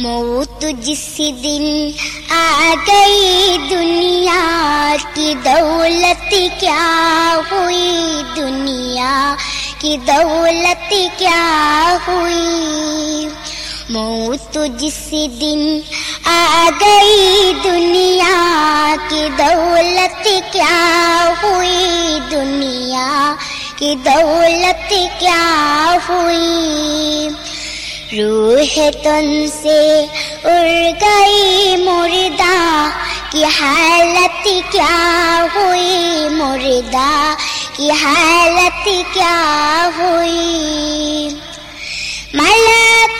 मौत जिस दिन आ गई, दुनिया की दौलत क्या हुई? दुनिया की दौलत क्या हुई? मौत जिस दिन आ गई, दुनिया की दौलत क्या हुई? दुनिया की दौलत क्या हुई? रूह तन से उड़ गई मुर्दा की हालत क्या हुई? मुर्दा की हालत क्या हुई? मलकुल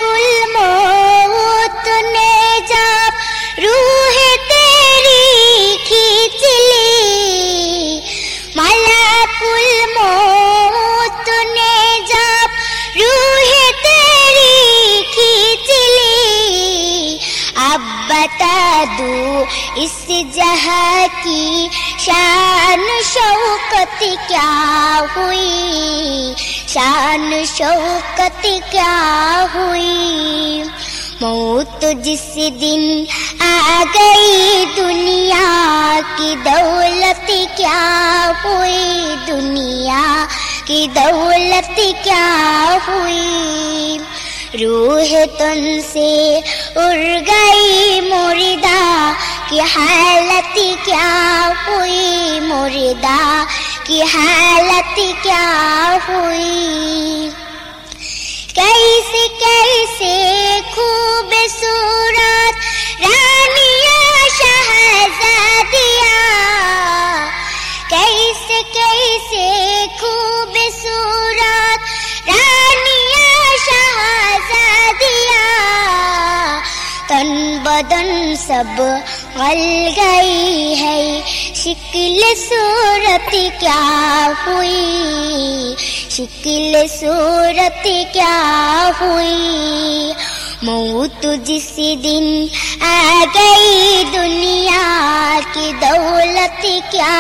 जहाँ की शान शौकत क्या हुई? शान शौकत क्या हुई? मौत जिस दिन आ गई, दुनिया की दौलत क्या हुई? दुनिया की दौलत क्या हुई? रूह तुम से उड़ गई, मुर्दा की हालत क्या हुई मुर्दा? की हालत क्या हुई? कैसे कैसे खूबसूरत रानिया शहजादिया? कैसे कैसे खूबसूरत रानिया शहजादिया? तन बदन सब गल गई है, शिकल सूरत क्या हुई? शिकल सूरत क्या हुई? मौत जिस दिन आ गई, दुनिया की दौलत क्या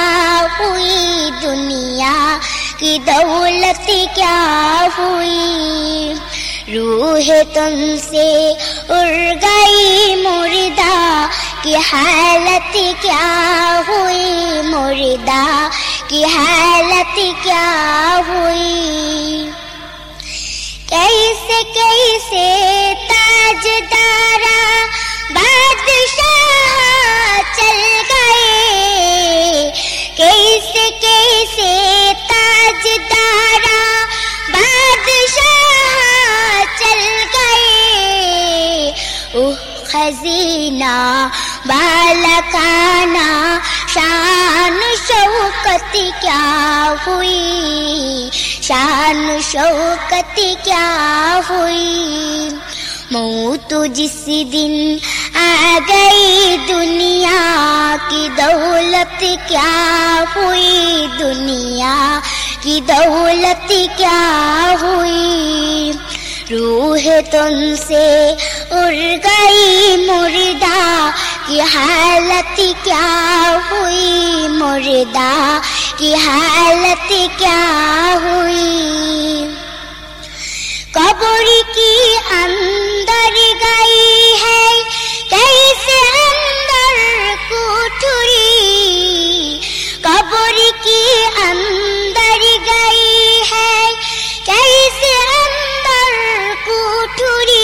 हुई? दुनिया की दौलत क्या हुई? रूह तुमसे उड़ गई, मुर्दा की हालत क्या हुई मुर्दा? की हालत क्या हुई? कैसे कैसे ताजदारा बादशाह चल गए? कैसे कैसे ताजदारा बादशाह चल गए? उह खजीना बालकाना शान शौकत क्या हुई? शान शौकत क्या हुई? मौत जिस दिन आ गई, दुनिया की दौलत क्या हुई? दुनिया की दौलत क्या हुई? रूह तुमसे उड़ गई, मुर्दा की हालत क्या हुई मुर्दा? की हालत क्या हुई? कब्र की अंदर गई है, कैसे अंदर कुठुरी? कब्र की अंदर गई है, कैसे अंदर कुठुरी?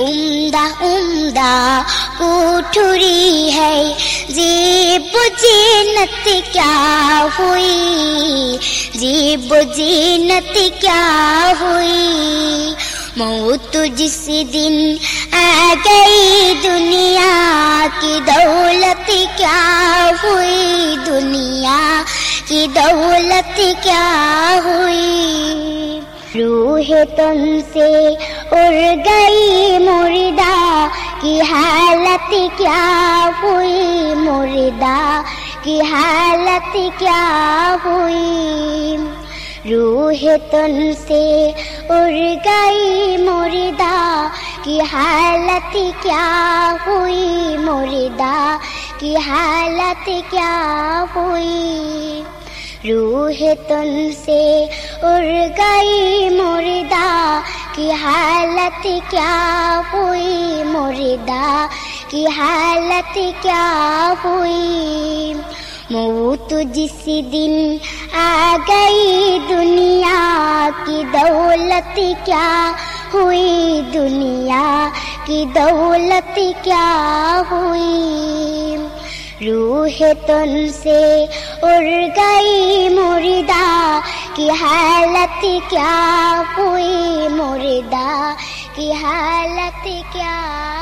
उम्दा उम्दा कुठुरी है। जीब जीनत क्या हुई? जीब जीनत क्या हुई? मौत जिस दिन आ गई, दुनिया की दौलत क्या हुई? दुनिया की दौलत क्या हुई? रूह तुमसे उड़ गई, मुर्दा की हालत क्या हुई मुर्दा? की हालत क्या हुई? रूह तुमसे उड़ गई मुर्दा। की हालत क्या हुई मुर्दा? की हालत क्या हुई? रूह तुमसे उड़ गई मुर्दा। की हालत क्या हुई मुर्दा? की हालत क्या हुई? मौत जिस दिन आ गई दुनिया की दौलत क्या हुई? दुनिया की दौलत क्या हुई? रूह तुन से उड़ गई मुर्दा की हालत क्या हुई मुर्दा की हालत क्या